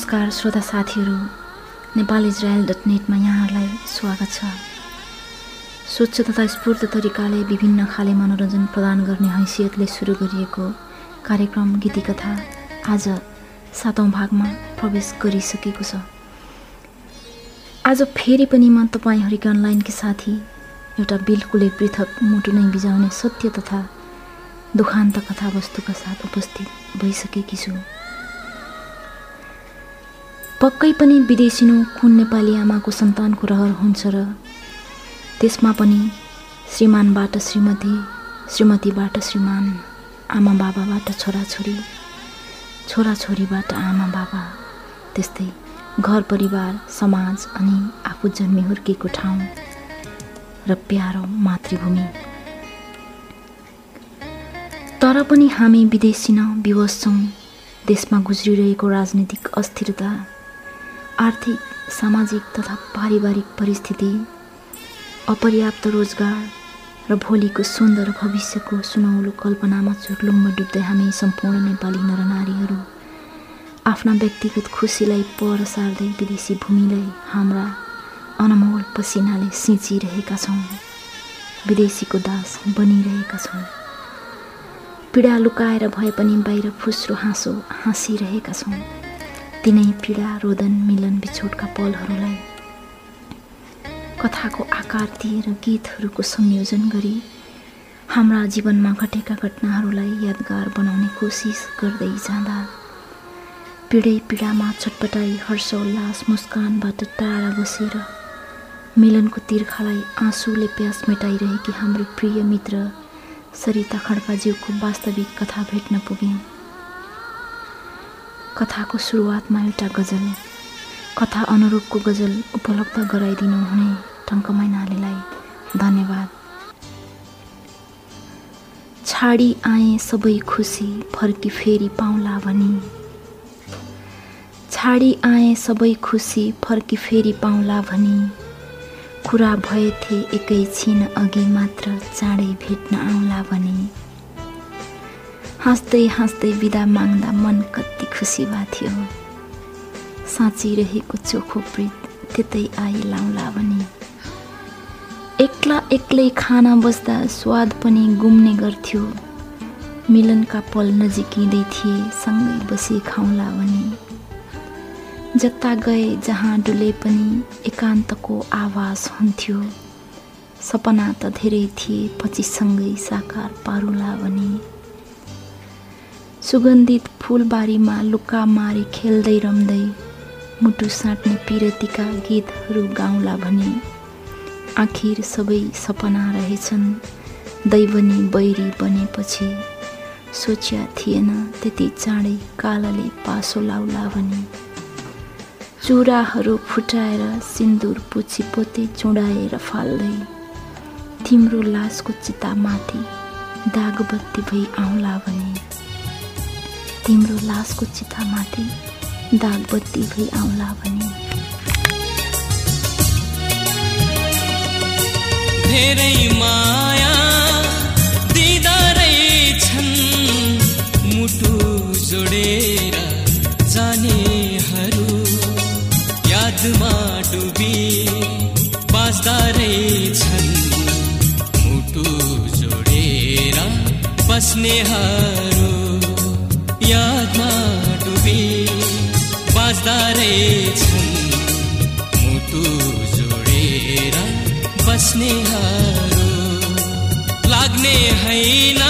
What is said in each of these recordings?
नमस्कार श्रोता साथीहरू नेपाल इजरायल डट नेटमा यहाँहरूलाई स्वागत छ। स्वच्छ तथा स्फूर्त तरिकाले विभिन्न खाले मनोरञ्जन प्रदान गर्ने हैसियतले सुरु गरिएको कार्यक्रम गीती कथा आज सातौँ भागमा प्रवेश गरिसकेको छ। आज फेरि पनि म तपाईँहरूका अनलाइनकी साथी एउटा बिल्कुलै पृथक मुटु नै बिजाउने सत्य तथा दुखान्त कथावस्तुका साथ उपस्थित भइसकेकी छु। पक्कै पनि विदेशिनु कुन नेपाली आमाको सन्तानको रहर हुन्छ र त्यसमा पनि श्रीमानबाट श्रीमती श्रीमतीबाट श्रीमान आमा बाबाबाट छोराछोरी छोराछोरीबाट आमा बाबा त्यस्तै घर परिवार समाज अनि आफू जन्मी हुर्केको ठाउँ र प्यारो मातृभूमि। तर पनि हामी विदेशी न विवश छौँ। देशमा गुज्रिरहेको राजनीतिक अस्थिरता आर्थिक सामाजिक तथा पारिवारिक परिस्थिति अपर्याप्त रोजगार र भोलिको सुन्दर भविष्यको सुनौलो कल्पनामा चुर्लुम्ब डुब्दै हामी सम्पूर्ण नेपाली नरनारीहरू आफ्ना व्यक्तिगत खुसीलाई पर सार्दै विदेशी भूमिलाई हाम्रा अनमोल पसिनाले सिँचिरहेका छौँ विदेशीको दास बनिरहेका छौँ। पीडा लुकाएर भए पनि बाहिर फुस्रो हाँसो हाँसिरहेका छौँ। तिनै पीडा रोदन मिलन बिछोडका पलहरूलाई कथाको आकार दिएर गीतहरूको संयोजन गरी हाम्रा जीवनमा घटेका घटनाहरूलाई यादगार बनाउने कोसिस गर्दै जाँदा पीडै पीडामा चटपटाई हर्षोल्लास मुस्कानबाट टाढा बसेर मिलनको तिर्खालाई आँसुले प्यास मेटाइरहेकी हाम्रो प्रिय मित्र सरिता खड्काज्यूको वास्तविक कथा भेट्न पुग्यौँ कथाको सुरुवातमा एउटा गजल कथा अनुरूपको गजल उपलब्ध गराइदिनु हुने टङ्क मैनालीलाई धन्यवाद। छाडी आए सबै खुसी फर्की फेरि पाउला भनी। छाडी आए सबै खुसी फर्की फेरि पाउला भनी। कुरा भएथे एकैछिन अघि मात्र चाँडै भेट्न आउला भनी। हाँस्दै हाँस्दै बिदा माग्दा मन कति खुसी भएको थियो। साँचिरहेको चोखो प्रीत त्यतै आई लाउला भने। एक्ला एक्लै खाना बस्दा स्वाद पनि गुम्ने गर्थ्यो। मिलनका पल नजिकिँदै थिए सँगै बसी खाउँला भने। जता गए जहाँ डुले पनि एकान्तको आवाज हुन्थ्यो। सपना त धेरै थिए पछि सँगै साकार पारुला भने। सुगन्धित फुलबारीमा लुक्का मारी खेल्दै रम्दै मुटु साट्ने पिरतीका गीतहरू गाउँला भने आखिर सबै सपना रहेछन्। दैवनी बैरी बनेपछि सोच्या थिएन त्यति चाँडै कालाले पासो लाउला भने। चुराहरू फुटाएर सिन्दुर पुछी पोते चुडाएर फाल्दै तिम्रो लासको चितामाथि दागबत्ती भई आउँला भने। तिम्रो लासको चितामाथि दागबत्ती भई आउला भने। धेरै माया दिँदा छन् मुटु जोडेर जानेहरू। यादमा डुबी बाँच्दा छन् मुटु जोडेर बस्नेहरू। रहेछन् मुटु जोडेर बस्नेहरू लाग्ने होइन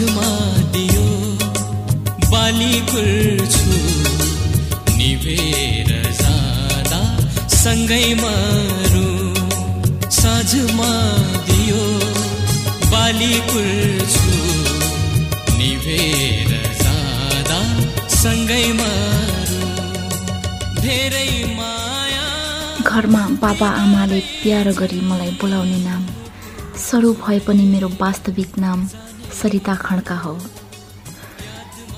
साँझमा दियो बाली छु निभेर जाँदा सँगै मारु। साँझमा दियो बाली छु निभेर जाँदा सँगै मारु। धेरै माया। घरमा बाबा आमाले प्यारो गरी मलाई बोलाउने नाम सरू भए पनि मेरो वास्तविक नाम सरिता खड्का हो।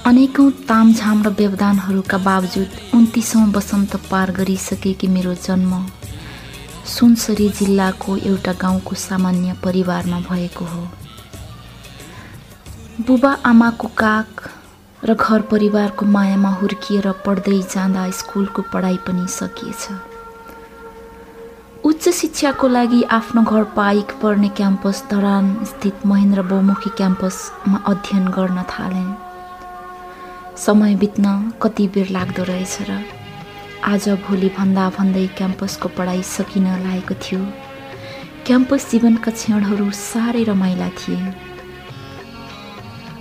अनेकौँ तामझाम र व्यवधानहरूका बावजुद उन्तिसौँ वसन्त पार गरिसकेकी मेरो जन्म सुनसरी जिल्लाको एउटा गाउँको सामान्य परिवारमा भएको हो। बुबा आमाको काख र घर परिवारको मायामा हुर्किएर पढ्दै जाँदा स्कुलको पढाइ पनि सकिएछ। उच्च शिक्षाको लागि आफ्नो घर पाइक पर्ने क्याम्पस धरान स्थित महेन्द्र बहुमुखी क्याम्पसमा अध्ययन गर्न थालेँ। समय बित्न कति बेर लाग्दो रहेछ र आज भोलि भन्दा भन्दै क्याम्पसको पढाइ सकिन लागेको थियो। क्याम्पस जीवनका क्षणहरू साह्रै रमाइला थिए।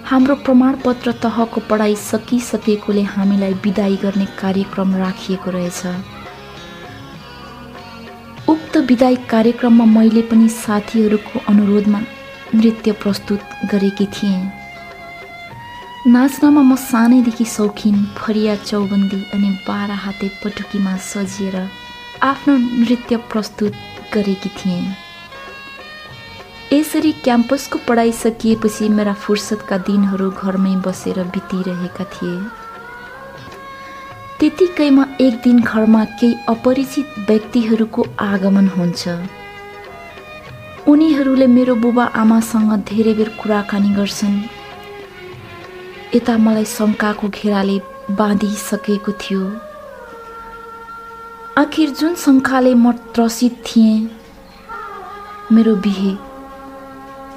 हाम्रो प्रमाणपत्र तहको पढाइ सकिसकेकोले हामीलाई विदाई गर्ने कार्यक्रम राखिएको रहेछ। उक्त विदाई कार्यक्रममा मैले पनि साथीहरूको अनुरोधमा नृत्य प्रस्तुत गरेकी थिएँ। नाच्नमा म सानैदेखि शौखिन फरिया चौबन्दी अनि बाह्र हाते पटुकीमा सजिएर आफ्नो नृत्य प्रस्तुत गरेकी थिएँ। यसरी क्याम्पसको पढाइ सकिएपछि मेरा फुर्सदका दिनहरू घरमै बसेर बितिरहेका थिए। त्यतिकैमा एक दिन घरमा केही अपरिचित व्यक्तिहरूको आगमन हुन्छ। उनीहरूले मेरो बुबा आमासँग धेरै बेर कुराकानी गर्छन्। यता मलाई शङ्काको घेराले बाँधिसकेको थियो। आखिर जुन शङ्काले म त्रसित थिएँ मेरो बिहे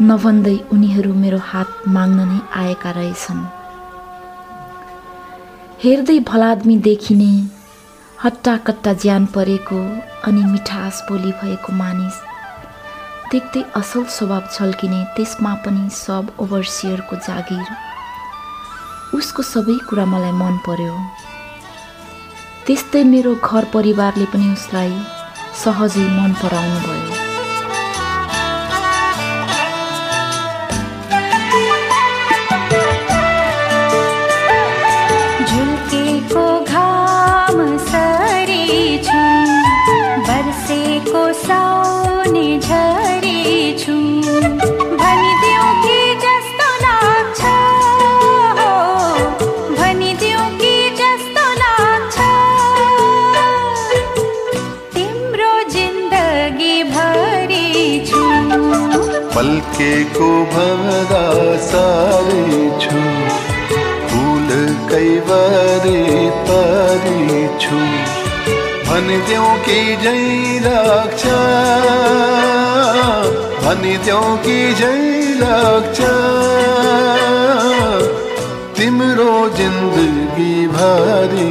नभन्दै उनीहरू मेरो हात माग्न नै आएका रहेछन्। हेर्दै भलादमी देखिने हट्टाकट्टा ज्यान परेको अनि मिठास बोली भएको मानिस। देख्दै असल स्वभाव झल्किने त्यसमा पनि सब ओभरसियरको जागिर। उसको सबै कुरा मलाई मन पर्यो। त्यस्तै मेरो घर परिवारले पनि उसलाई सहजै मन पराउनु भयो पल्केको भन्दा सारै छु फुल कैवारी पारी छु भनिदेऊ कि जै लाग्छ तिम्रो जिन्दगी भारी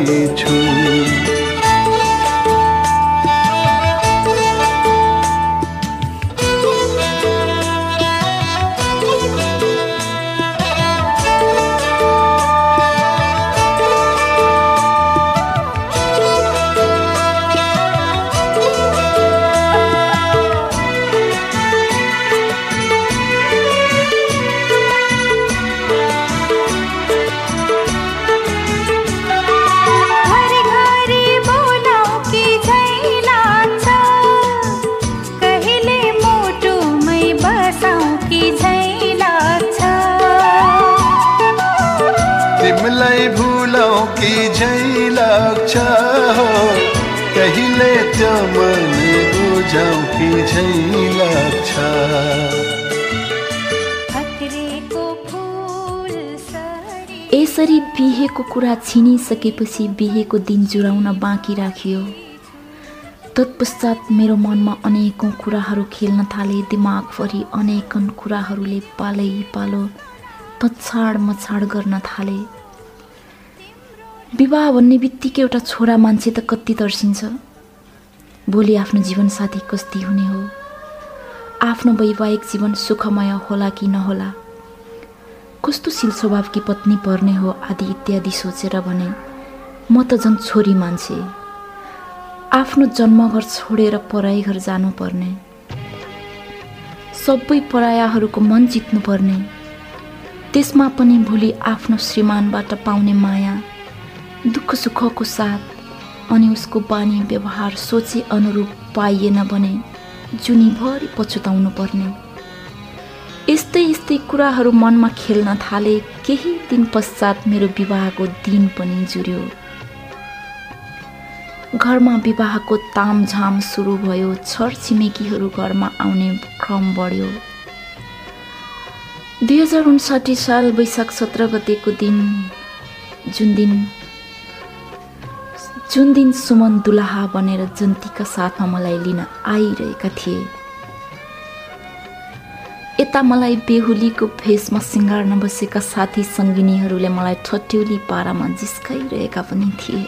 झै लाग्छ फक्रेको फुल सरी। यसरी बिहेको कुरा छिनिसकेपछि बिहेको दिन जुराउन बाँकी राखियो। तत्पश्चात मेरो मनमा अनेकौँ कुराहरू खेल्न थाले दिमागभरि अनेकन कुराहरूले पालै पालो पछाड मछाड गर्न थाले। विवाह भन्ने बित्तिकै एउटा छोरा मान्छे त कति तर्सिन्छ। भोलि आफ्नो जीवनसाथी कस्ती हुने हो। आफ्नो वैवाहिक जीवन सुखमय होला कि नहोला? कस्तो शिल स्वभावकी पत्नी पर्ने हो आदि इत्यादि सोचेर भने म त झन् छोरी मान्छे। आफ्नो जन्मघर छोडेर पराई घर जानुपर्ने। सबै परायाहरूको मन जित्नुपर्ने। त्यसमा पनि भोलि आफ्नो श्रीमानबाट पाउने माया दुःख सुखको साथ अनि उसको बानी व्यवहार सोचे अनुरूप पाइएन भने जुनीभरि पछुताउनु पर्ने। यस्तै यस्तै कुराहरू मनमा खेल्न थाले केही दिन पश्चात मेरो विवाहको दिन पनि जुर्यो घरमा विवाहको तामझाम सुरु भयो छर छिमेकीहरू घरमा आउने क्रम बढ्यो। दुई हजार उन्साठी साल वैशाख सत्र गतेको दिन जुन दिन जुन दिन सुमन दुलाहा बनेर जन्तीका साथमा मलाई लिन आइरहेका थिए यता मलाई बेहुलीको भेषमा सिँगार्न बसेका साथी सङ्गिनीहरूले मलाई ठट्यौली पारामा जिस्काइरहेका पनि थिए।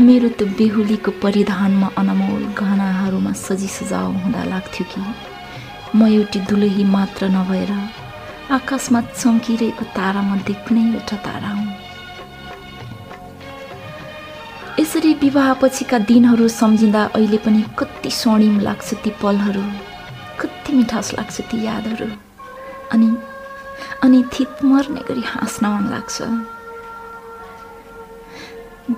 मेरो त्यो बेहुलीको परिधानमा अनमोल गहनाहरूमा सजी सजाउ हुँदा लाग्थ्यो कि म एउटी दुलही मात्र नभएर आकाशमा चम्किरहेको तारामध्ये कुनै एउटा तारा हुँ यसरी विवाहपछिका दिनहरू सम्झिँदा अहिले पनि कति स्वर्णिम लाग्छ ती पलहरू कति मिठास लाग्छ ती यादहरू। अनि अनि थित मर्ने गरी हाँस्न मन लाग्छ।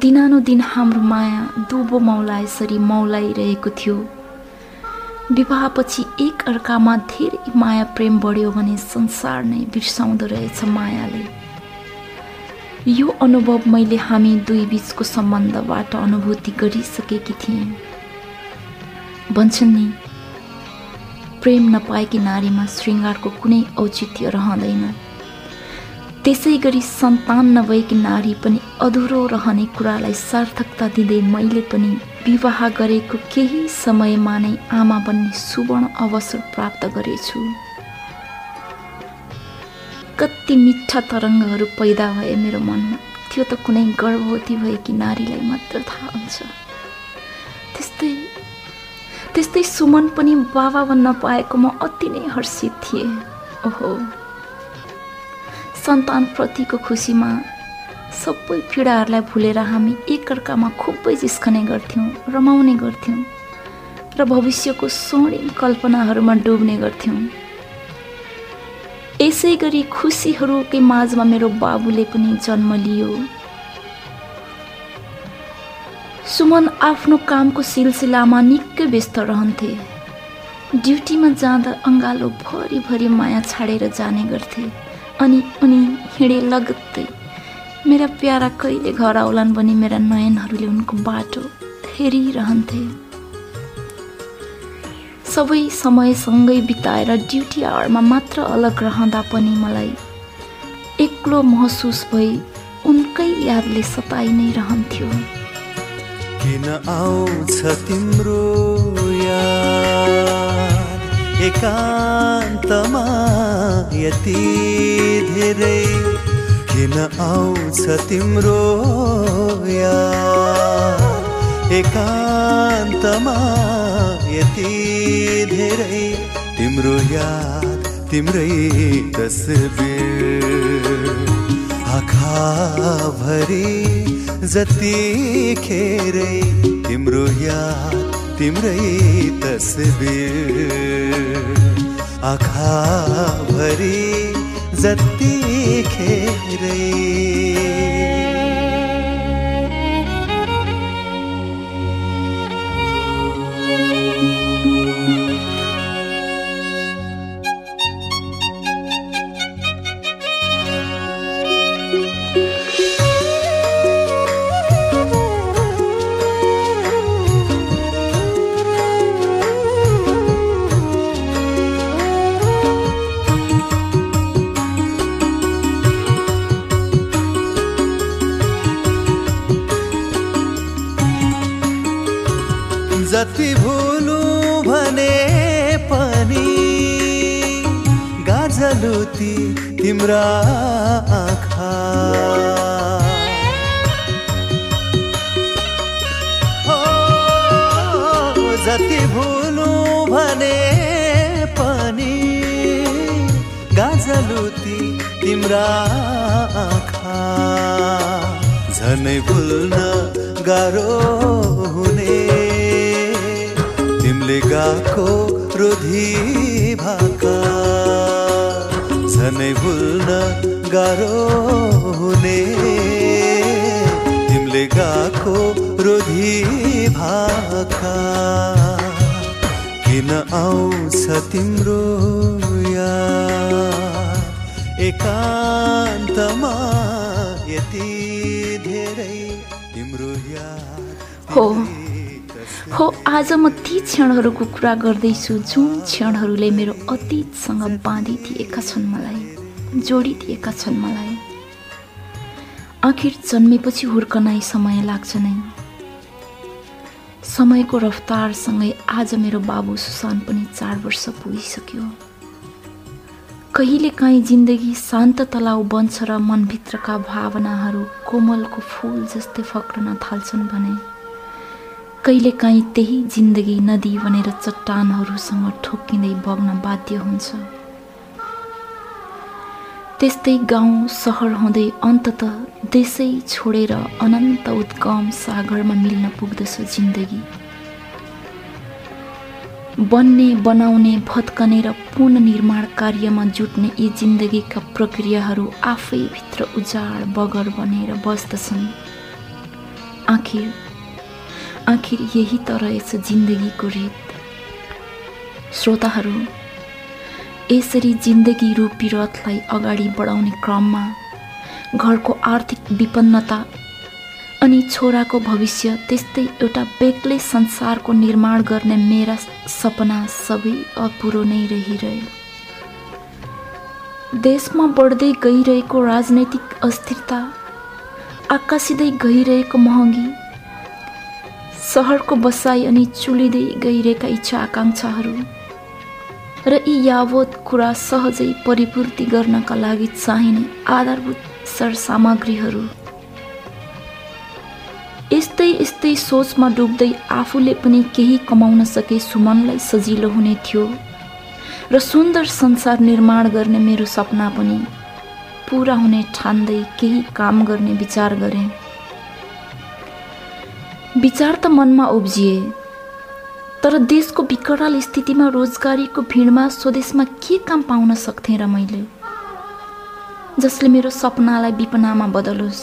दिनानुदिन हाम्रो माया दुबो मौला यसरी मौलाइरहेको थियो। विवाहपछि एक अर्कामा धेरै माया प्रेम बढ्यो भने संसार नै बिर्साउँदो रहेछ मायाले। यो अनुभव मैले हामी दुई बिचको सम्बन्धबाट अनुभूति गरिसकेकी थिएँ। भन्छन् नि प्रेम नपाएकी नारीमा श्रृङ्गारको कुनै औचित्य रहँदैन। त्यसै गरी सन्तान नभएकी नारी पनि अधुरो रहने कुरालाई सार्थकता दिँदै मैले पनि विवाह गरेको केही समयमा नै आमा बन्ने सुवर्ण अवसर प्राप्त गरेछु। कति मिठा तरङ्गहरू पैदा भए मेरो मनमा। त्यो त कुनै गर्भवती भएकी नारीलाई मात्र थाहा हुन्छ। त्यस्तै त्यस्तै सुमन पनि बाबा बन्न पाएको म अति नै हर्षित थिएँ। ओहो। सन्तानप्रतिको खुसीमा सबै पीडाहरूलाई भुलेर हामी एकअर्कामा खुबै जिस्कने गर्थ्यौँ रमाउने गर्थ्यौँ र भविष्यको स्वर्णिम कल्पनाहरूमा डुब्ने गर्थ्यौँ। यसै गरी खुसीहरूकै माझमा मेरो बाबुले पनि जन्म लियो। सुमन आफ्नो कामको सिलसिलामा निकै व्यस्त रहन्थे। ड्युटीमा जाँदा अङ्गालो भरिभरि माया छाडेर जाने गर्थे अनि उनी हिँडे लगत्तै मेरा प्यारा कहिले घर आउलान् भने मेरा नयनहरूले उनको बाटो हेरिरहन्थे सबै समयसँगै बिताएर ड्युटी आवरमा मात्र अलग रहँदा पनि मलाई एक्लो महसुस भई उनकै यादले सताइ नै रहन्थ्यो। किन आउँछ तिम्रो एकान्तमा यति धेरै। किन आउँछ तिम्रो याद? एकान्तमा यति धेरै तिम्रो याद तिम्रै तस्बिर। आँखाभरि जतिखेरै तिम्रो याद तिम्रै तस्बिर। आँखाभरि जति तिम्रा आँखा जति भुलु भने पनि गाजलुती तिम्रा आँखा झनै भुल्न गाह्रो हुने तिमीले गाएको रोधी झनै भुल्न गाह्रो हुने। तिमीले गाएको रोधी भाका किन आउँछ तिम्रो याद? एकान्तमा यति धेरै तिम्रो याद हो। हो आज म ती क्षणहरूको कुरा गर्दैछु जुन क्षणहरूले मेरो अतीतसँग बाँधिदिएका छन् मलाई। जोडिदिएका छन् मलाई। आखिर जन्मेपछि हुर्कनै समय लाग्छ नै। समयको रफ्तारसँगै आज मेरो बाबु सुशान पनि चार वर्ष पुगिसक्यो। कहिलेकाहीँ जिन्दगी शान्त तलाउ बन्छ र मनभित्रका भावनाहरू कोमलको फुल जस्तै फक्रन थाल्छन् भने कहिलेकाहीँ त्यही जिन्दगी नदी बनेर चट्टानहरूसँग ठोक्किँदै बग्न बाध्य हुन्छ। त्यस्तै गाउँ सहर हुँदै अन्तत देशै छोडेर अनन्त उद्गम सागरमा मिल्न पुग्दछ जिन्दगी। बन्ने बनाउने भत्कने र पुननिर्माण कार्यमा जुट्ने यी जिन्दगीका प्रक्रियाहरू आफै भित्र उजाड बगर बनेर बस्दछन्। आखिर आखिर यही त रहेछ जिन्दगीको रित। श्रोताहरू यसरी जिन्दगी रूपी रथलाई अगाडि बढाउने क्रममा घरको आर्थिक विपन्नता अनि छोराको भविष्य त्यस्तै एउटा बेग्लै संसारको निर्माण गर्ने मेरा सपना सबै अपुरो नै रहिरह्यो। देशमा बढ्दै गइरहेको राजनैतिक अस्थिरता आकाशिँदै गइरहेको महँगी सहरको बसाइ अनि चुलिँदै गइरहेका इच्छा आकाङ्क्षाहरू र यी यावत कुरा सहजै परिपूर्ति गर्नका लागि चाहिने आधारभूत सरसामग्रीहरू। यस्तै यस्तै सोचमा डुब्दै आफूले पनि केही कमाउन सके सुमनलाई सजिलो हुने थियो र सुन्दर संसार निर्माण गर्ने मेरो सपना पनि पुरा हुने ठान्दै केही काम गर्ने विचार गरेँ। विचार त मनमा उब्जिए। तर देशको विकराल स्थितिमा रोजगारीको भिडमा स्वदेशमा के काम पाउन सक्थेँ र मैले? जसले मेरो सपनालाई विपनामा बदलोस्।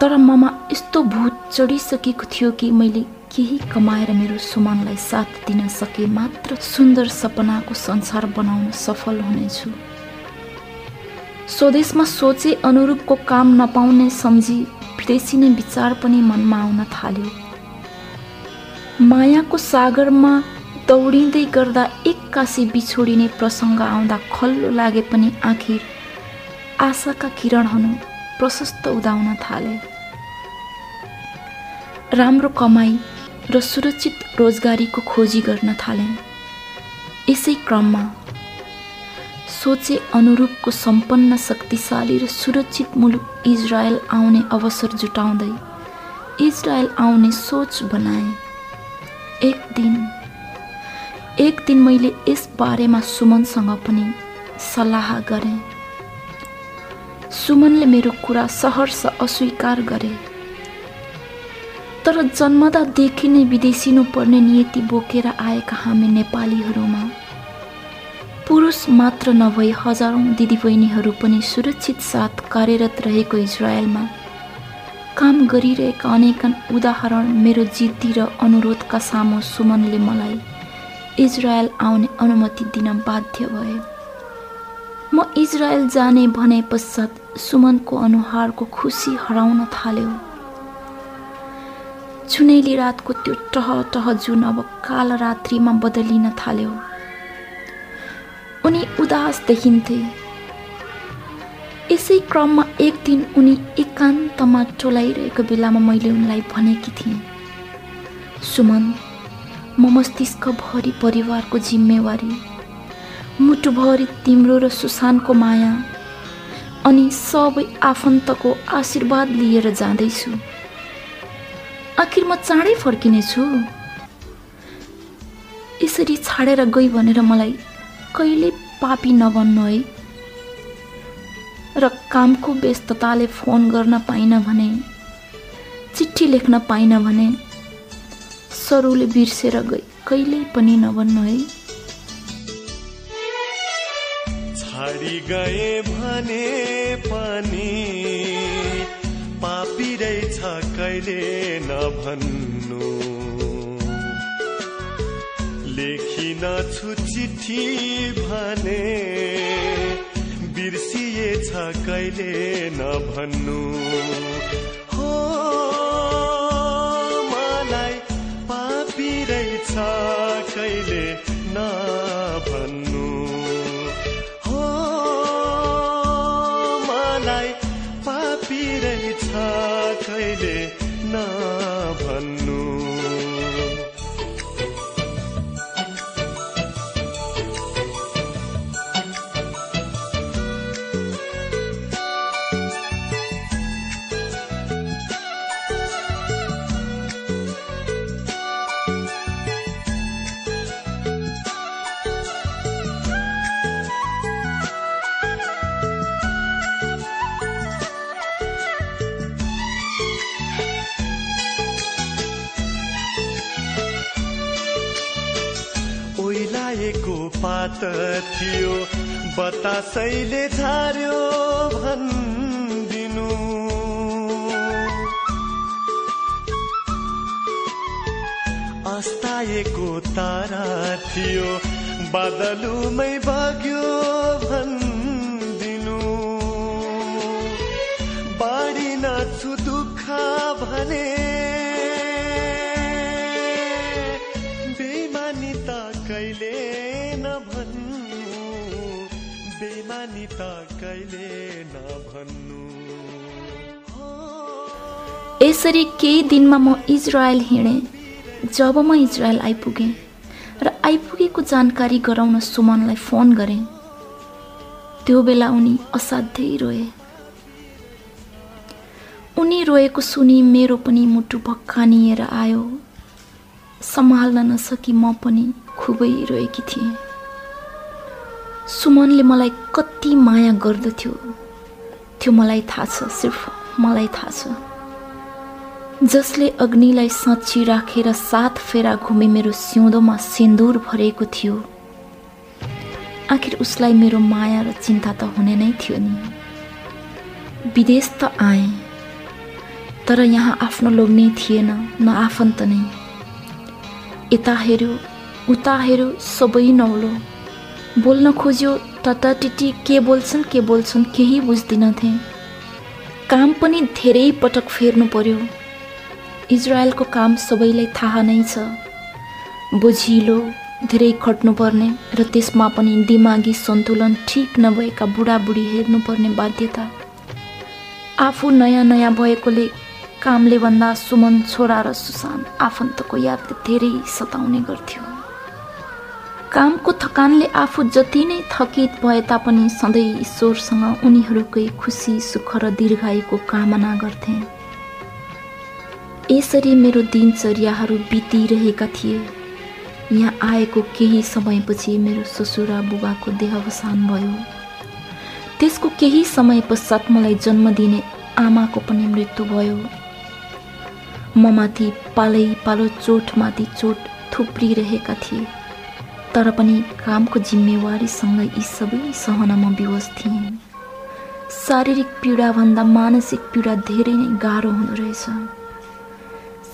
तर ममा यस्तो भूत चढिसकेको थियो कि मैले केही कमाएर मेरो सुमनलाई साथ दिन सके मात्र सुन्दर सपनाको संसार बनाउन सफल हुनेछु। स्वदेशमा सोचे अनुरूपको काम नपाउने सम्झी विदेशी नै विचार पनि मनमा आउन थाल्यो। मायाको सागरमा दौडिँदै गर्दा एक्कासी बिछोडिने प्रसङ्ग आउँदा खल्लो लागे पनि आखिर आशाका किरणहरू प्रशस्त उदाउन थाले। राम्रो कमाई र सुरक्षित रोजगारीको खोजी गर्न थालेँ यसै क्रममा सोचे अनुरूपको सम्पन्न शक्तिशाली र सुरक्षित मुलुक इजरायल आउने अवसर जुटाउँदै इजरायल आउने सोच बनाएँ। एक दिन एक दिन मैले यस बारेमा सुमनसँग पनि सल्लाह गरेँ। सुमनले मेरो कुरा सहर्ष अस्वीकार गरे। तर जन्मदादेखि नै विदेशिनु पर्ने नियति बोकेर आएका हामी नेपालीहरूमा पुरुष मात्र नभई हजारौँ दिदीबहिनीहरू पनि सुरक्षित साथ कार्यरत रहेको इजरायलमा काम गरिरहेका अनेकन उदाहरण मेरो जिद्दी र अनुरोधका सामु सुमनले मलाई इजरायल आउने अनुमति दिन बाध्य भए। म इजरायल जाने भने पश्चात सुमनको अनुहारको खुसी हराउन थाल्यो। चुनेली रातको त्यो टह टह जुन अब काल रात्रिमा बदलिन थाल्यो। उनी उदास देखिन्थे। यसै क्रममा एक दिन उनी एकान्तमा टोलाइरहेको बेलामा मैले उनलाई भनेकी थिएँ सुमन म मस्तिष्कभरि परिवारको जिम्मेवारी मुटुभरि तिम्रो र सुसानको माया अनि सबै आफन्तको आशीर्वाद लिएर जाँदैछु। आखिर म चाँडै फर्किनेछु। यसरी छाडेर गई भनेर मलाई कहिले पापी नबन्नु है। र कामको व्यस्तताले फोन गर्न पाइनँ भने चिठी लेख्न पाइनँ भने सरुले बिर्सेर गई। कहिल्यै पनि नभन्नु है। छाडी गए भने पनि पापी रहेछ कहिले नभन्नु। लेखिन छु चिठी भने बिर्सिएछ कहिले नभन्नु। हो मलाई पापी रहेछ कहिले नभन्नु। पात थियो बतासैले झार्यो भनिदिनु। अस्ताएको तारा थियो। बादलुमै बग्यो भनिदिनु यसरी केही दिनमा म इजरायल हिँडेँ जब म इजरायल आइपुगेँ र आइपुगेको जानकारी गराउन सुमनलाई फोन गरेँ। त्यो बेला उनी असाध्यै रोए। उनी रोएको सुनि मेरो पनि मुटु भक्कानिएर आयो। सम्हाल्न नसकी म पनि खुबै रोएकी थिएँ। सुमनले मलाई कति माया गर्दथ्यो त्यो मलाई थाहा छ सिर्फ मलाई थाहा छ। जसले अग्निलाई साँच्ची राखेर सात फेरा घुमे मेरो सिउँदोमा सिन्दुर भरेको थियो। आखिर उसलाई मेरो माया र चिन्ता त हुने नै थियो नि। विदेश त आएँ तर यहाँ आफ्नो लोग्ने थिएन न आफन्त नै। यता हेऱ्यो उता हेऱ्यो सबै नौलो। बोल्न खोज्यो टटाटिटी के बोल्छन् के बोल्छन् केही बुझ्दिनथे। काम पनि धेरै पटक फेर्नु पर्यो। इजरायलको काम सबैलाई थाहा नै छ। बोझिलो धेरै खट्नुपर्ने र त्यसमा पनि दिमागी सन्तुलन ठिक नभएका बुढाबुढी हेर्नुपर्ने बाध्यता। आफू नयाँ नयाँ भएकोले कामले भन्दा सुमन छोरा र सुसान आफन्तको यादले धेरै सताउने गर्थ्यो। कामको थकानले आफू जति नै थकित भए तापनि सधैँ ईश्वरसँग उनीहरूकै खुसी सुख र दीर्घायुको कामना गर्थे। यसरी मेरो दिनचर्याहरू बितिरहेका थिए। यहाँ आएको केही समयपछि मेरो ससुरा बुबाको देहावसान भयो। त्यसको केही समय पश्चात मलाई जन्म दिने आमाको पनि मृत्यु भयो। म माथि पालै पालो चोटमाथि चोट थुप्रिरहेका थिए। तर पनि कामको जिम्मेवारीसँग यी सबै सहन म विवश थिएँ। शारीरिक पीडाभन्दा मानसिक पीडा धेरै नै गाह्रो हुँदो रहेछ।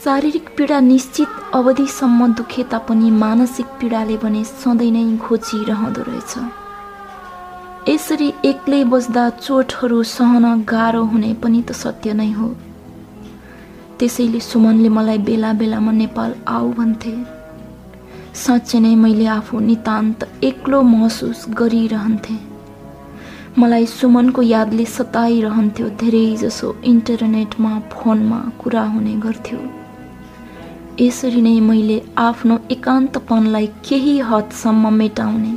शारीरिक पीडा निश्चित अवधिसम्म दुखे तापनि मानसिक पीडाले भने सधैँ नै घोचिरहँदो रहेछ। यसरी एक्लै बस्दा चोटहरू सहन गाह्रो हुने पनि त सत्य नै हो। त्यसैले सुमनले मलाई बेला बेलामा नेपाल आऊ भन्थे। साँच्चै नै मैले आफू नितान्त एक्लो महसुस गरिरहन्थेँ। मलाई सुमनको यादले सताइरहन्थ्यो धेरै जसो इन्टरनेटमा फोनमा कुरा हुने गर्थ्यो। यसरी नै मैले आफ्नो एकान्तपनलाई केही हदसम्म मेटाउने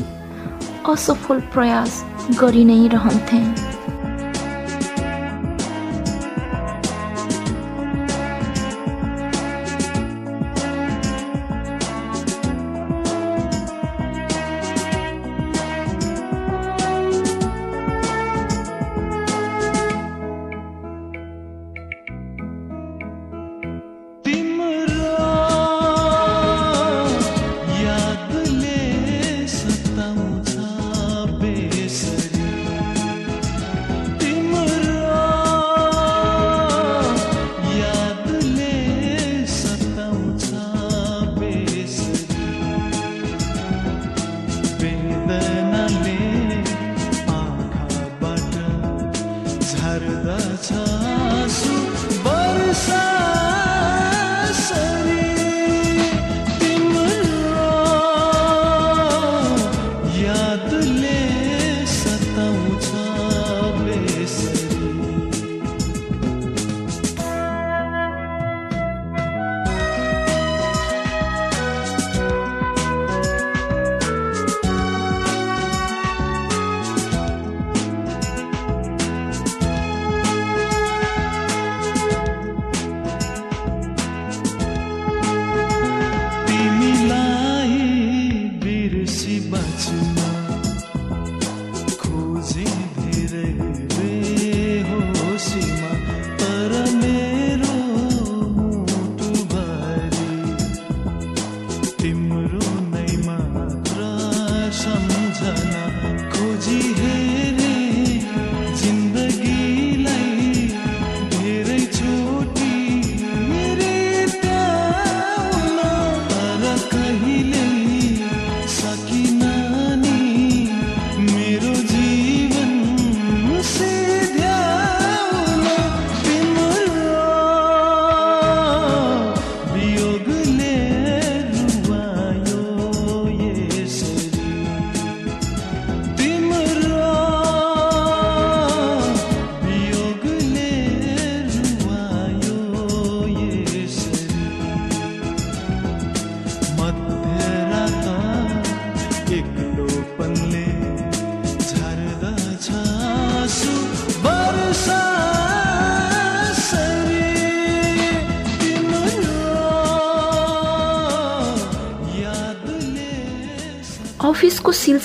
असफल प्रयास गरि नै रहन्थेँ।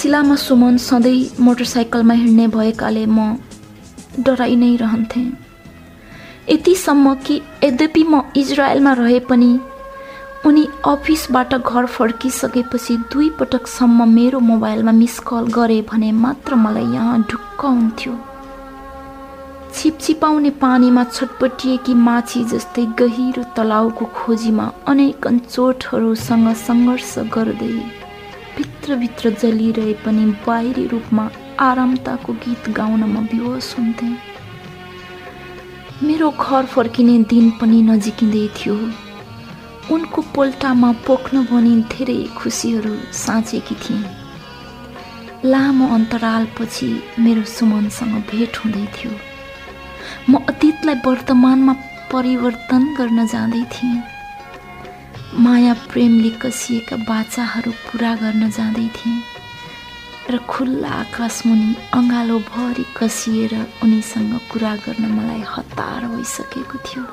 सिलसिलामा सुमन सधैँ मोटरसाइकलमा हिँड्ने भएकाले म डराइ नै रहन्थेँ। यतिसम्म कि यद्यपि म इजरायलमा रहे पनि उनी अफिसबाट घर फर्किसकेपछि दुई पटकसम्म मेरो मोबाइलमा मिस कल गरे भने मात्र मलाई यहाँ ढुक्क हुन्थ्यो। छिपछिपाउने पानीमा छटपटिएकी माछी जस्तै गहिरो तलाउको खोजीमा अनेकन चोटहरूसँग सङ्घर्ष गर्दै भित्रभित्र जलिरहे पनि बाहिरी रूपमा आरामताको गीत गाउन म विवश हुन्थेँ। मेरो घर फर्किने दिन पनि नजिकिँदै थियो। उनको पोल्टामा पोख्न भनी धेरै खुसीहरू साँचेकी थिएँ लामो अन्तरालपछि मेरो सुमनसँग भेट हुँदै थियो। म अतीतलाई वर्तमानमा परिवर्तन गर्न जाँदै थिएँ माया प्रेमले कसिएका बाचाहरू पुरा गर्न जाँदै थिएँ र खुल्ला आकाशमुनि अँगालोभरि कसिएर उनीसँग कुरा गर्न मलाई हतार भइसकेको थियो।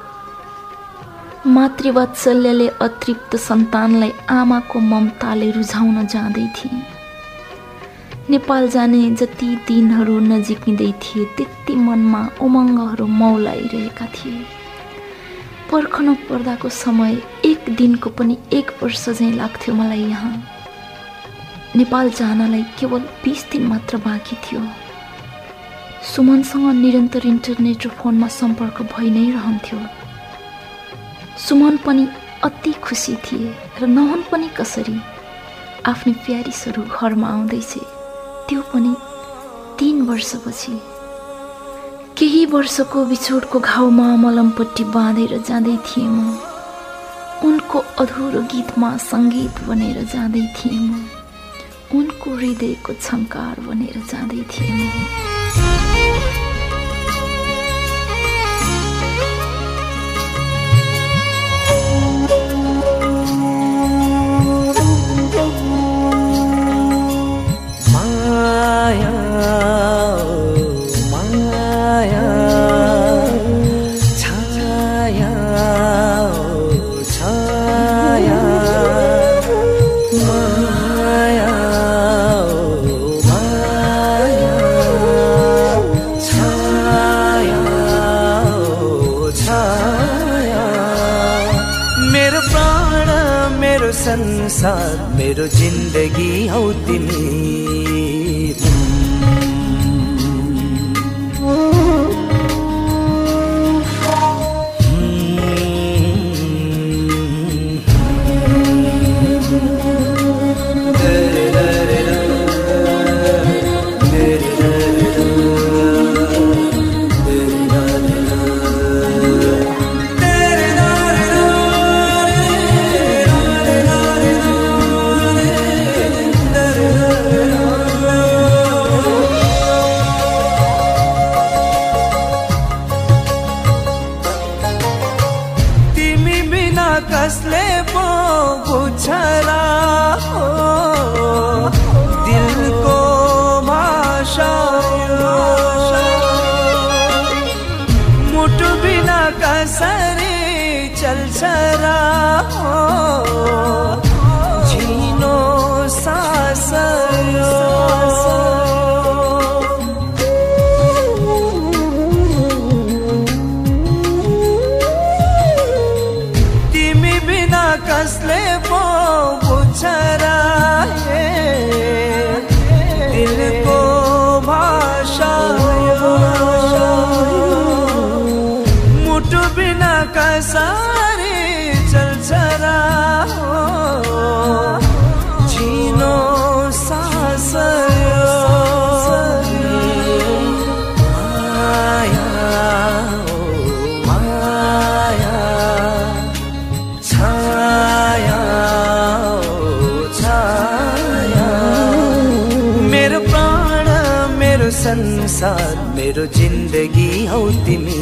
मातृवात्सल्यले अतृप्त सन्तानलाई आमाको ममताले रुझाउन जाँदै थिएँ। नेपाल जाने जति दिनहरू नजिकिँदै थिए त्यति मनमा उमङ्गहरू मौलाइरहेका थिए। पर्खनु पर्दाको समय एक दिनको पनि एक वर्ष झैँ लाग्थ्यो मलाई यहाँ। नेपाल जानलाई केवल बिस दिन मात्र बाँकी थियो। सुमनसँग निरन्तर इन्टरनेट र फोनमा सम्पर्क भइ नै रहन्थ्यो। सुमन पनि अति खुसी थिए र नहुन् पनि कसरी। आफ्नै प्यारिसहरू घरमा आउँदैछ त्यो पनि तिन वर्षपछि। केही वर्षको बिछोडको घाउमा मलमपट्टि बाँधेर जाँदै थिएँ म। उनको अधुरो गीतमा सङ्गीत बनेर जाँदै थिएँ म। उनको हृदयको छङ्कार बनेर जाँदै थिएँ म। संसार मेरो जिन्दगी हौ तिमी। संसार मेरो जिन्दगी हौ तिमी।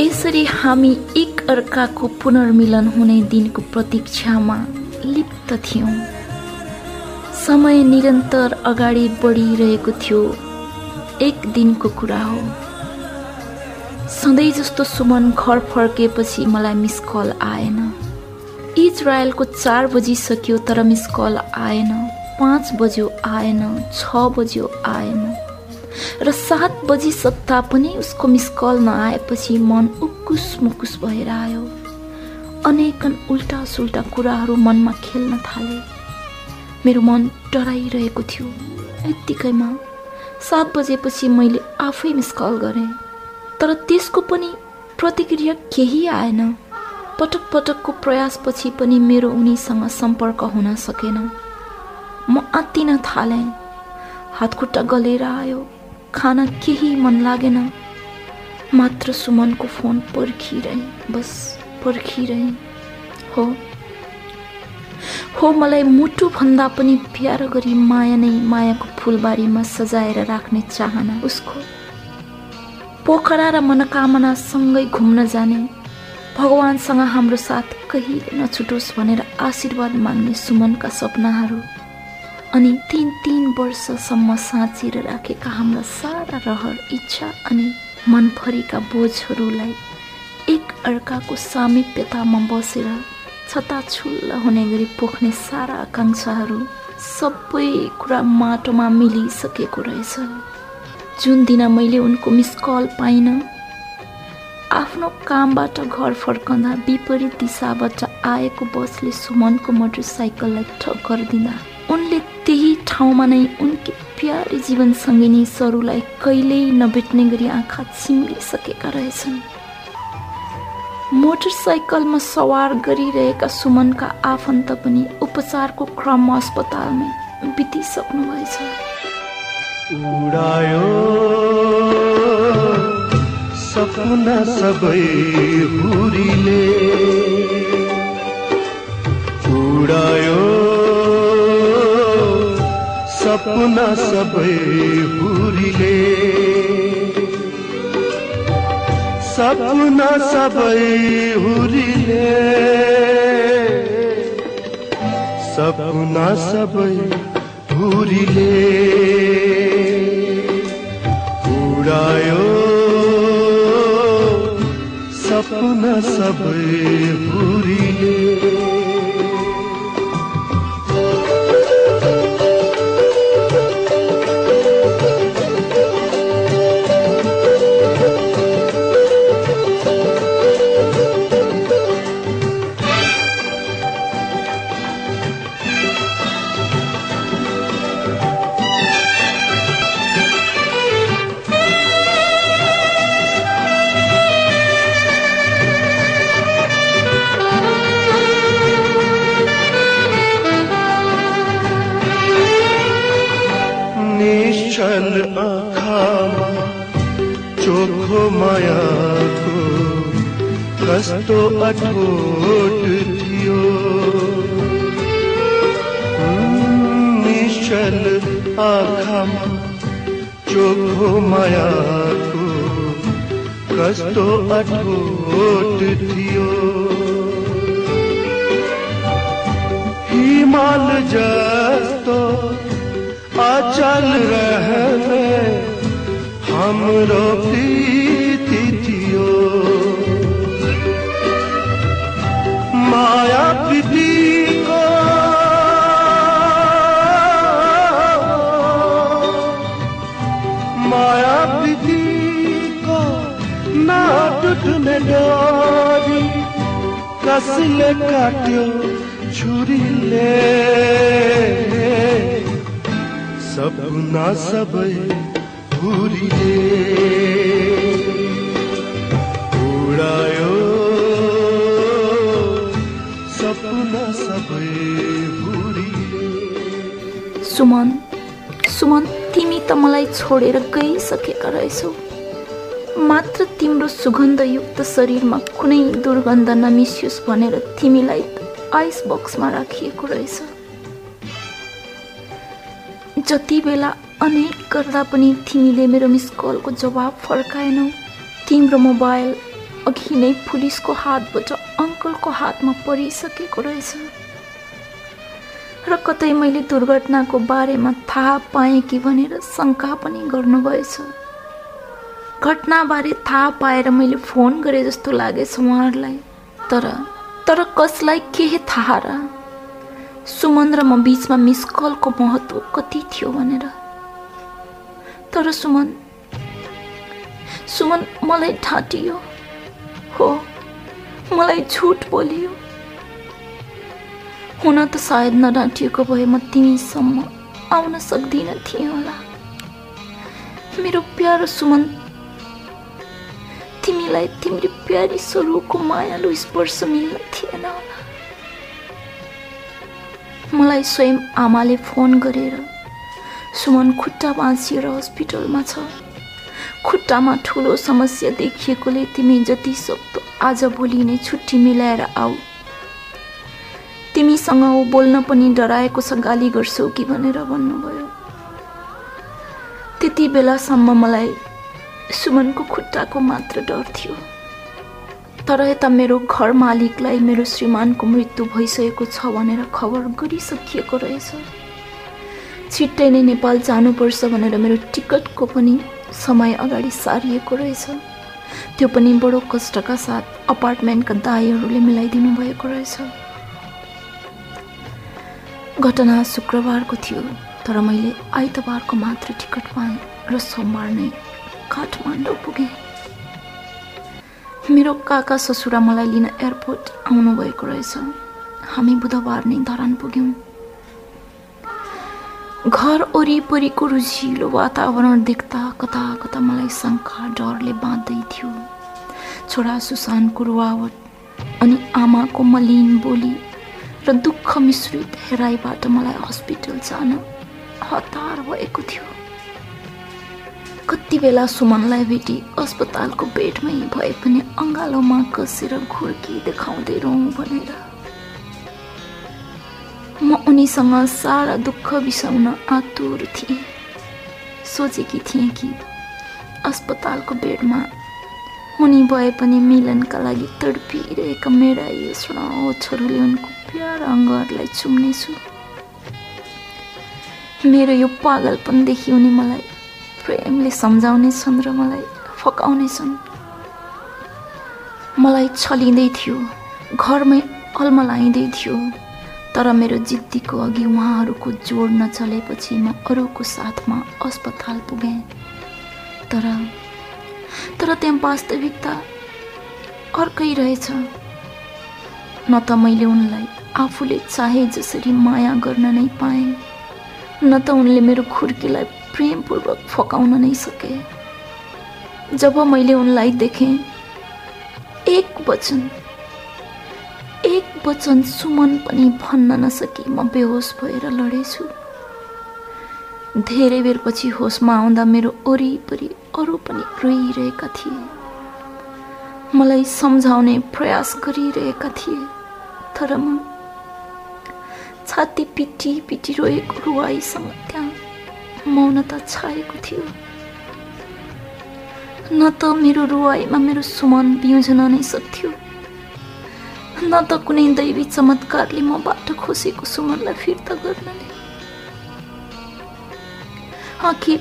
यसरी हामी एक अर्काको पुनर्मिलन हुने दिनको प्रतीक्षामा लिप्त थियौँ। समय निरन्तर अगाडि बढिरहेको थियो। एक दिनको कुरा हो। सधैँ जस्तो सुमन घर फर्किएपछि मलाई मिस कल आएन। इजरायलको चार बजिसक्यो तर मिस कल आएन। पाँच बज्यो आएन छ बज्यो आएन। र सात बजिसक्दा पनि उसको मिस कल नआएपछि मन उक्कुस मुकुस भएर आयो। अनेकन उल्टा सुल्टा कुराहरू मनमा खेल्न थाले। मेरो मन डराइरहेको थियो। यत्तिकैमा सात बजेपछि मैले आफै मिस कल गरेँ। तर त्यसको पनि प्रतिक्रिया केही आएन। पटक पटकको प्रयासपछि पनि मेरो उनीसँग सम्पर्क हुन सकेन। म आत्तिन थालेँ। हातखुट्टा गलेर आयो। खान केही मन लागेन। मात्र सुमनको फोन पर्खिरहे। बस पर्खिरहे। हो। हो मलाई मुटुभन्दा पनि प्यारो गरी माया नै मायाको फुलबारीमा सजाएर राख्ने चाहना। उसको पोखरा र मनोकामना सँगै घुम्न जाने भगवान्सँग हाम्रो साथ कहिले नछुटोस् भनेर आशीर्वाद माग्ने सुमनका सपनाहरू अनि तिन तिन वर्षसम्म साँचेर राखेका हाम्रा सारा रहर इच्छा अनि मनभरिका बोझहरूलाई एक अर्काको सामिप्यतामा बसेर छताछुल्ल हुने गरी पोख्ने सारा आकाङ्क्षाहरू सबै कुरा माटोमा मिलिसकेको रहेछ। जुन दिन मैले उनको मिस कल पाइनँ आफ्नो कामबाट घर फर्कँदा विपरीत दिशाबाट आएको बसले सुमनको मोटरसाइकललाई ठक्कर दिँदा उनले त्यही ठाउँमा नै उनकी प्यारी जीवन सङ्गिनी सरूलाई कहिल्यै नभेट्ने गरी आँखा चिम्लिसकेका रहेछन्। मोटरसाइकलमा सवार गरिरहेका सुमनका आफन्त पनि उपचारको क्रममा अस्पतालमै बितिसक्नु भएछ। उडायो सपना सबै हुरीले। उडायो सपना सबै हुरीले। सपना सबै हुरीले सपना सबै हुरीले उडायो। सपना सबै हुरीले निश्चल चोखो मायाको कस्तो अठोट थियो निश्चल आँखामा चोखो मायाको कस्तो अठोट थियो हिमाल जस्तो अचल रहने हाम्रो प्रीति थियो। माया प्रीतिको माया प्रीतिको नाटुट्ने डोरी कसले काट्यो छुरीले। सपना सबै सुमन सुमन तिमी त मलाई छोडेर गइसकेका रहेछौ मात्र तिम्रो सुगन्धयुक्त शरीरमा कुनै दुर्गन्ध नमिसियोस् भनेर तिमीलाई आइस बक्समा राखिएको रहेछ जति बेला अनेक गर्दा पनि तिमीले मेरो मिस कलको जवाब फर्काएनौ। तिम्रो मोबाइल अघि नै पुलिसको हातबाट अङ्कलको हातमा परिसकेको रहेछ। र कतै मैले दुर्घटनाको बारेमा थाहा पाएँ कि भनेर शङ्का पनि गर्नुभएछ। घटनाबारे थाहा पाएर मैले फोन गरे जस्तो लागेछ उहाँहरूलाई। तर तर कसलाई के थाहा र? सुमन र म बिचमा मिस कलको महत्त्व कति थियो भनेर। तर सुमन सुमन मलाई ठाटियो। हो मलाई झुट बोलियो। हुन त सायद नडाँटिएको भए म तिमीसम्म आउन सक्दिनँ थिएँ होला। मेरो प्यारो सुमन तिमीलाई तिम्रो प्यारी स्वरूपको मायालु स्पर्श मिल्न थिएन होला। मलाई स्वयं आमाले फोन गरेर सुमन खुट्टा बाँचिएर हस्पिटलमा छ। खुट्टामा ठुलो समस्या देखिएकोले तिमी जति सक्दो आज भोलि नै छुट्टी मिलाएर आऊ। तिमीसँग ऊ बोल्न पनि डराएको छ गाली गर्छौ कि भनेर भन्नुभयो। त्यति बेलासम्म मलाई सुमनको खुट्टाको मात्र डर थियो। तर यता मेरो घर मालिकलाई मेरो श्रीमानको मृत्यु भइसकेको छ भनेर खबर गरिसकिएको रहेछ। छिट्टै नै नेपाल जानुपर्छ भनेर मेरो टिकटको पनि समय अगाडि सारिएको रहेछ। त्यो पनि बडो कष्टका साथ अपार्टमेन्टका दाईहरूले मिलाइदिनु भएको रहेछ। घटना शुक्रबारको थियो तर मैले आइतबारको मात्र टिकट पाएँ र सोमबार नै काठमाडौँ पुगेँ। मेरो काका ससुरा मलाई लिन एयरपोर्ट आउनुभएको रहेछ। हामी बुधबार नै धरान पुग्यौँ। घर वरिपरिको रुझिलो वातावरण देख्दा कता कता मलाई शङ्का डरले बाँध्दै थियो। छोरा सुसानको रुवावट अनि आमाको मलिन बोली र दुःख मिश्रित हेराइबाट मलाई हस्पिटल जान हतार भएको थियो। कति बेला सुमनलाई भेटी अस्पतालको बेडमै भए पनि अँगालोमा कसेर घुर्की देखाउँदै रहँ भनेर उनीसँग सारा दुःख बिसाउन आतुर थिएँ। सोचेकी थिएँ कि अस्पतालको बेडमा उनी भए पनि मिलनका लागि तडपिरहेका मेरा यो छोरीले उनको प्यार अङ्गहरूलाई चुम्नेछु मेरो यो पागलपनदेखि उनी मलाई प्रेमले सम्झाउनेछन् र मलाई फकाउनेछन् मलाई छलिँदै थियो घरमै अल्मलाइँदै थियो। तर मेरो जिद्दीको अघि उहाँहरूको जोड नचलेपछि म अरूको साथमा अस्पताल पुगेँ। तर तर त्यहाँ वास्तविकता अर्कै रहेछ। न त मैले उनलाई आफूले चाहे जसरी माया गर्न नै पाएँ न त उनले मेरो खुर्कीलाई प्रेमपूर्वक फकाउन नै सके। जब मैले उनलाई देखेँ एक वचन एक वचन सुमन पनि भन्न नसकी म बेहोस भएर लडेछु। धेरै बेरपछि होसमा आउँदा मेरो वरिपरि अरू पनि रोइरहेका थिए। मलाई सम्झाउने प्रयास गरिरहेका थिए तर म छाती पिटी पिटी रोएको रुवाईसँग त्यहाँ मौनता छाएको थियो। न त मेरो रुवाईमा मेरो सुमन बिउजन नै सक्थ्यो। न त कुनै दैवी चमत्कारले मबाट खोसेको सुमनलाई फिर्ता गर्नले आखिर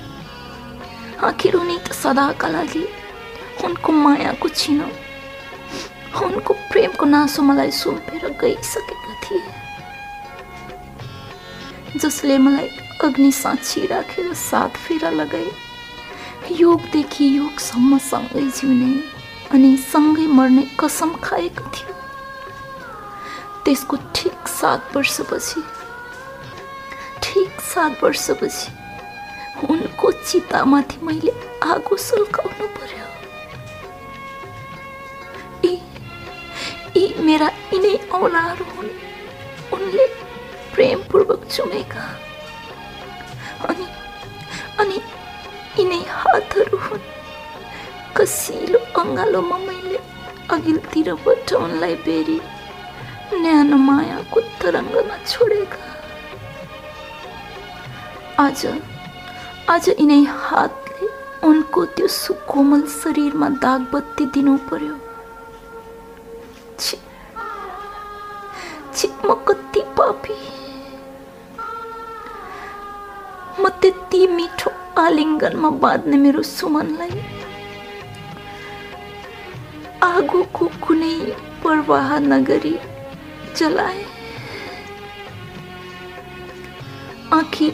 आखिर उनी त सदाका लागि उनको मायाको छिनो उनको प्रेमको नासो मलाई सुम्पेर गइसकेका थिए जसले मलाई अग्नि साँची राखेर सात फेरा लगाए योगदेखि योगसम्म सँगै जिउने अनि सँगै मर्ने कसम खाएको थियो त्यसको ठिक सात वर्षपछि ठिक सात वर्षपछि उनको चितामाथि मैले आगो सल्काउनु पर्यो। यी यी मेरा यिनै औलाहरू हुन्। उनले प्रेमपूर्वक चुमेका। अनि अनि यिनै हातहरू हुन्। कसिलो अँगालोमा मैले अघिल्तिरबाट उनलाई बेरी न्यानो मायाको तरङ्गमा छोडेका आज आज यिनै हातले उनको त्यो सुकोमल शरीरमा दाग बत्ती दिनु पर्यो म कति पापी। म त्यति मिठो आलिङ्गनमा बाँध्ने मेरो सुमनलाई आगोको कुनै प्रवाह नगरी जलाए। आखिर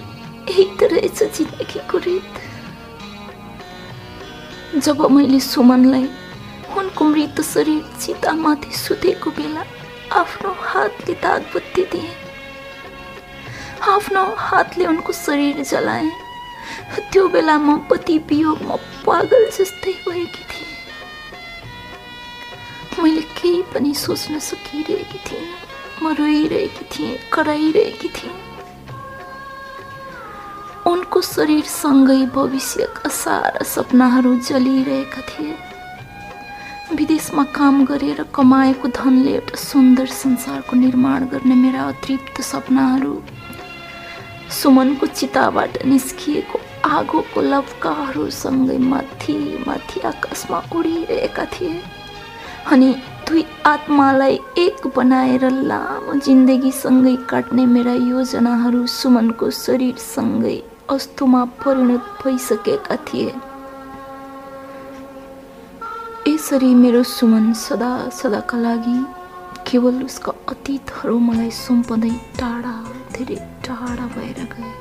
यही त रहेछ जिन्दगीको रित। जब मैले सुमनलाई उनको मृत शरीर चितामाथि सुतेको बेला आफ्नो हातले दागबत्ती दिएँ। आफ्नो हातले उनको शरीर जलाएँ। त्यो बेला म पति वियोगमा पागल जस्तै भएकी थिएँ। मैले केही पनि सोच्न सकिरहेकी थिइनँ। म रोइरहेकी थिएँ कराइरहेकी थिएँ। उनको शरीरसँगै भविष्यका सारा सपनाहरू जलिरहेका थिए। विदेशमा काम गरेर कमाएको धनले एउटा सुन्दर संसारको निर्माण गर्ने मेरा अतृप्त सपनाहरू सुमनको चिताबाट निस्किएको आगोको लप्काहरूसँगै माथि माथि आकाशमा उडिरहेका थिए। अनि दुई आत्मालाई एक बनाएर लामो जिन्दगीसँगै काट्ने मेरा योजनाहरू सुमनको शरीरसँगै अस्तुमा परिणत भइसकेका थिए। यसरी मेरो सुमन सदा सदाका लागि केवल उसका अतीतहरू मलाई सुम्पँदै टाढा धेरै टाढा भएर गए।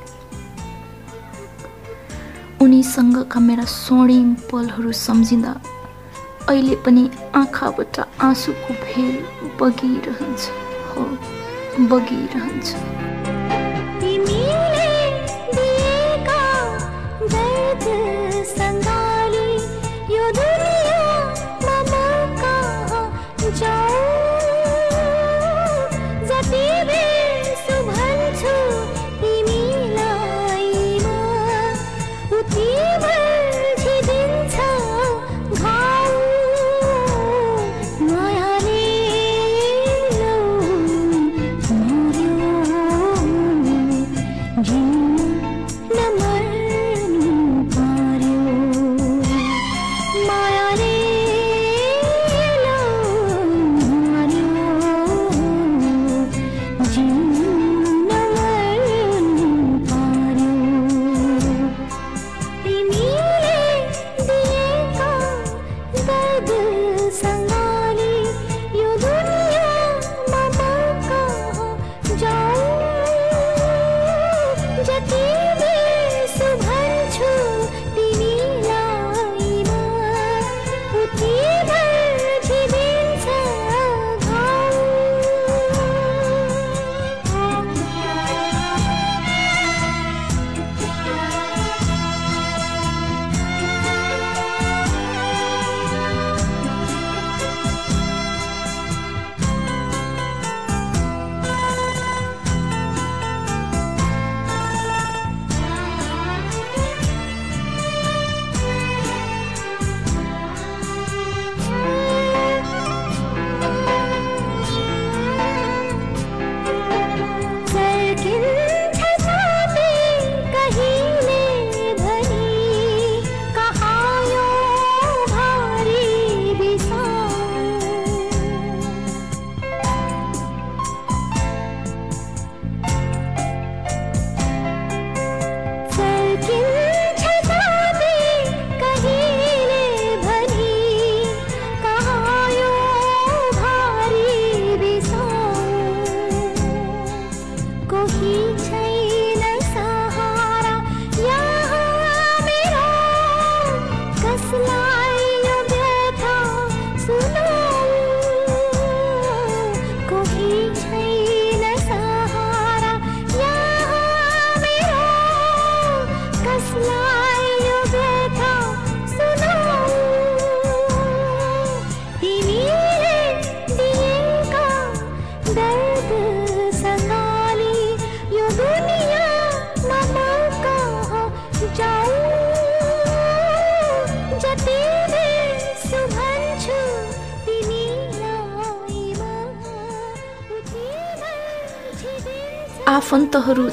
उनीसँगका मेरा स्वर्णिम पलहरू सम्झिँदा अहिले पनि आँखाबाट आँसुको भेल बगिरहन्छ। हो बगिरहन्छ।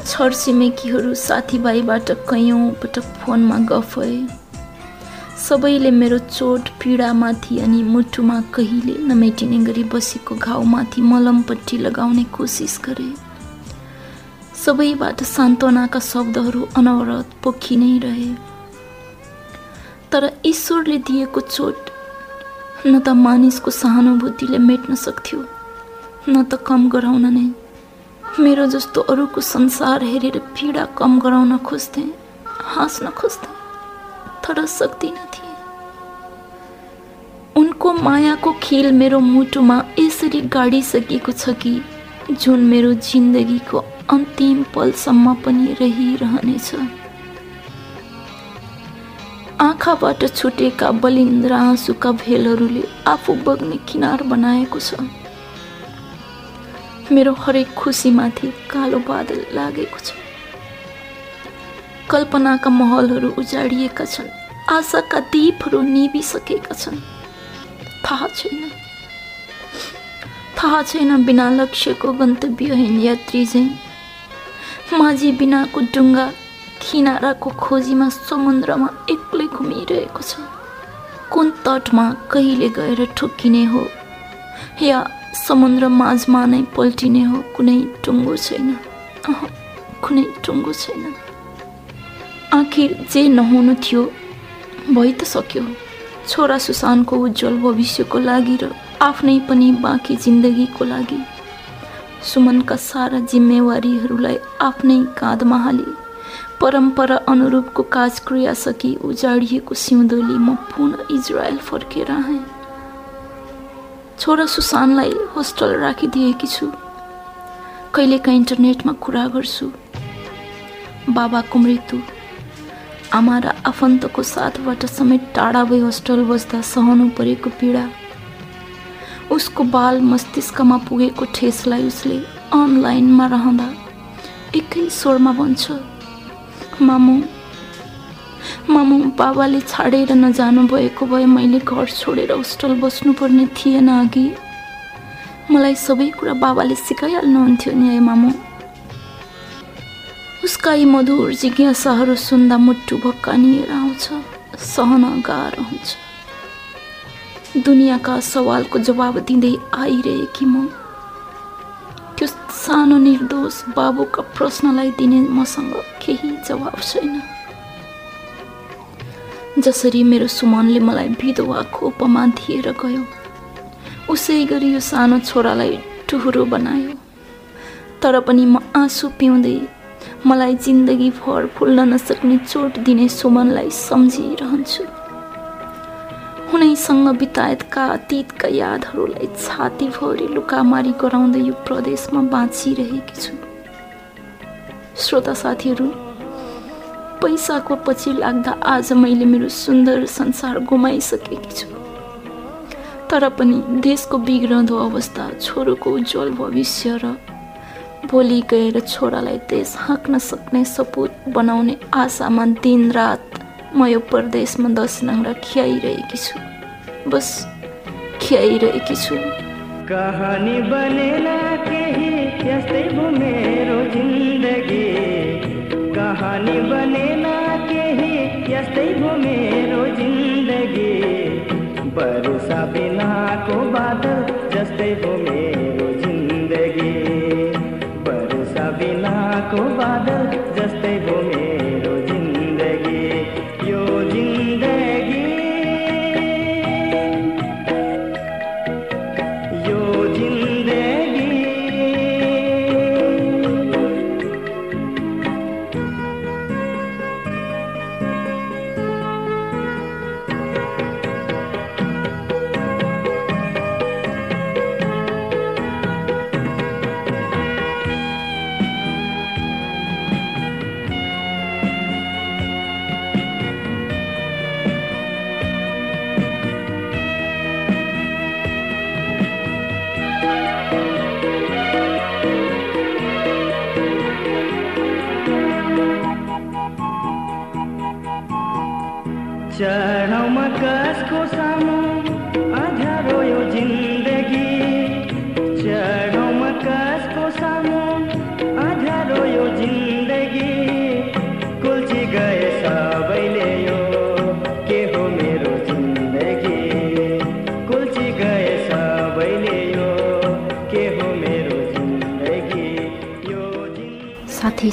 आफन्तहरू छरछिमेकीहरू साथीभाइबाट कैयौँ पटक फोनमा गफ भए। सबैले मेरो चोट पीडामाथि अनि मुटुमा कहिले नमेटिने गरी बसेको घाउमाथि मलमपट्टि लगाउने कोसिस गरे। सबैबाट सान्त्वनाका शब्दहरू अनवरत पोखि नै रहे। तर ईश्वरले दिएको चोट न त मानिसको सहानुभूतिले मेट्न सक्थ्यो न त कम गराउन नै। मेरो जस्तो अरूको संसार हेरेर पीडा कम गराउन खोज्थेँ हाँस्न खोज्थेँ तर सक्दिनँ थिएँ उनको मायाको खेल मेरो मुटुमा यसरी गाडिसकेको छ कि जुन मेरो जिन्दगीको अन्तिम पलसम्म पनि रहिरहनेछ। आँखाबाट छुटेका बलिन्द्र आँसुका भेलहरूले आफू बग्ने किनार बनाएको छ। मेरो हरेक खुसीमाथि कालो बादल लागेको छ। कल्पनाका महलहरू उजाडिएका छन्। आशाका दीपहरू निभिसकेका छन्। थाहा छैन। थाहा छैन बिना लक्ष्यको गन्तव्यहीन यात्री चाहिँ माझी बिनाको डुङ्गा किनाराको खोजीमा समुद्रमा एक्लै घुमिरहेको छ। कुन तटमा कहिले गएर ठोक्किने हो? या समुद्र माझमा नै पल्टिने हो कुनै टुङ्गो छैन। कुनै टुङ्गो छैन। आखिर जे नहुनु थियो भइ त सक्यो। छोरा सुशान्तको उज्जवल भविष्यको लागि र आफ्नै पनि बाँकी जिन्दगीको लागि सुमनका सारा जिम्मेवारीहरूलाई आफ्नै काँधमा हाली परम्परा अनुरूपको काजक्रिया सकि उजाडिएको सिउँदोली म पुनः इजरायल फर्केर आएँ। छोरा सुशान्तलाई होस्टल राखिदिएकी छु। कहिलेका इन्टरनेटमा कुरा गर्छु। बाबाको मृत्यु आमा र आफन्तको साथबाट समेत टाढा भई होस्टल बस्दा सहनु परेको पीडा। उसको बाल मस्तिष्कमा पुगेको ठेसलाई उसले अनलाइनमा रहँदा एकै स्वरमा भन्छ मामु मामु बाबाले छाडेर नजानु भएको भए मैले घर छोडेर होस्टल बस्नुपर्ने थिएन अघि। मलाई सबै कुरा बाबाले सिकाइहाल्नुहुन्थ्यो नि है मामु। उसका यी मधुर जिज्ञासाहरू सुन्दा मुटु भक्कानिएर आउँछ सहन गाह्रो हुन्छ। दुनियाँका सवालको जवाब दिँदै आइरहेकी म। त्यो सानो निर्दोष बाबुका प्रश्नलाई दिने मसँग केही जवाब छैन। जसरी मेरो सुमनले मलाई विधवाको उपमा दिएर गयो उसै गरी यो सानो छोरालाई टुहुरो बनायो। तर पनि म आँसु पिउँदै मलाई जिन्दगीभर फुल्न नसक्ने चोट दिने सुमनलाई सम्झिरहन्छु। हुनैसँग बितायतका अतीतका यादहरूलाई छातीभरि लुकामारी गराउँदै यो प्रदेशमा बाँचिरहेकी छु। श्रोता साथीहरू पैसाको पछि लाग्दा आज मैले मेरो सुन्दर संसार गुमाइसकेकी छु। तर पनि देशको बिग्रँदो अवस्था छोरोको उज्जवल भविष्य र भोलि गएर छोरालाई देश हाँक्न सक्ने सपुत बनाउने आशामा दिनरात म यो परदेशमा नाङ्रा खियाइरहेकी छु। बस खियाइरहेकी छु। कहानी बनेला केही यस्तै वर्षा बिनाको बादल जस्तै भो मेरो जिन्दगी वर्षा बिनाको बादल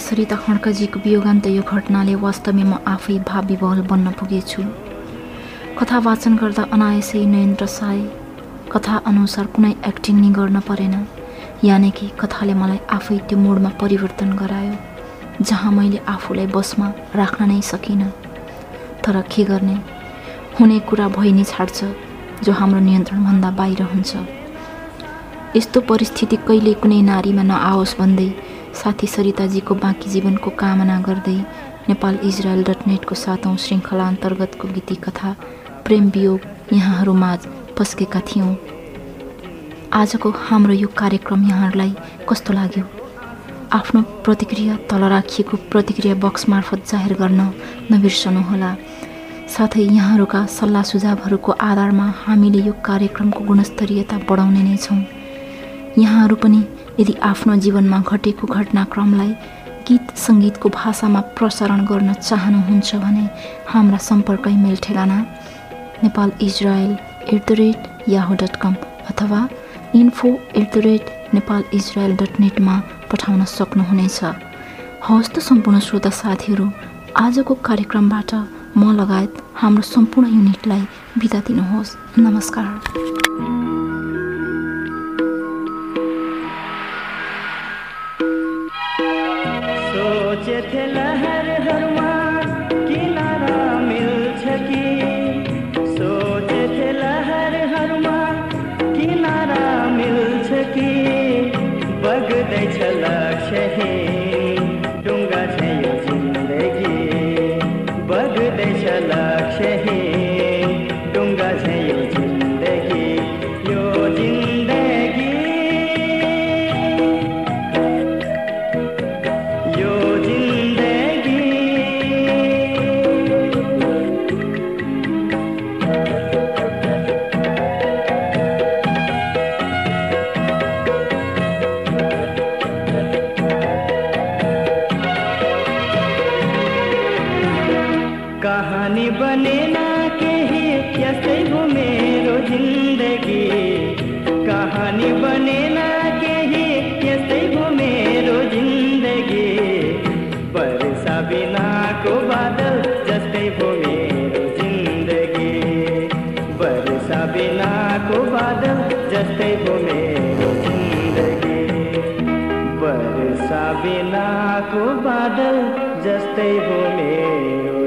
सरिता खड्काजीको वियोगान्त यो घटनाले वास्तवमै म आफै भाव विवल बन्न पुगेछु। कथा वाचन गर्दा अनायसै नयन रसाए कथा अनुसार कुनै एक्टिङ नि गर्न परेन। यानि कि कथाले मलाई आफै त्यो मोडमा परिवर्तन गरायो जहाँ मैले आफूलाई बसमा राख्न नै सकिनँ। तर के गर्ने? हुने कुरा भइ नै छाड्छ जो हाम्रो नियन्त्रणभन्दा बाहिर हुन्छ। यस्तो परिस्थिति कहिले कुनै नारीमा नआओस् भन्दै साथी सरिताजीको बाँकी जीवनको कामना गर्दै नेपाल इजरायल डट नेटको सातौँ श्रृङ्खला अन्तर्गतको गीती कथा प्रेम वियोग यहाँहरूमाझ पस्केका थियौँ। आजको हाम्रो यो कार्यक्रम यहाँहरूलाई कस्तो लाग्यो? आफ्नो प्रतिक्रिया तल राखिएको प्रतिक्रिया बक्स मार्फत जाहेर गर्न नबिर्सनुहोला। साथै यहाँहरूका सल्लाह सुझावहरूको आधारमा हामीले यो कार्यक्रमको गुणस्तरीयता बढाउने नै छौँ। यहाँहरू पनि यदि आफ्नो जीवनमा घटेको घटनाक्रमलाई गीत सङ्गीतको भाषामा प्रसारण गर्न चाहनुहुन्छ भने हाम्रा सम्पर्क इमेल ठेगाना Nepal Israel at the rate Yahoo dot com अथवा info at the rate Nepal Israel dot नेटमा पठाउन सक्नुहुनेछ। हवस् सम्पूर्ण श्रोता साथीहरू आजको कार्यक्रमबाट म लगायत हाम्रो सम्पूर्ण युनिटलाई बिदा दिनुहोस्। नमस्कार। सोचे थे वर्षा बिनाको बादल जस्तै हो मेरो